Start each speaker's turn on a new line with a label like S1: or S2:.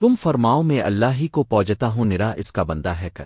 S1: تم فرماؤ میں اللہ ہی کو پوجتا ہوں نرا اس کا بندہ ہے کر۔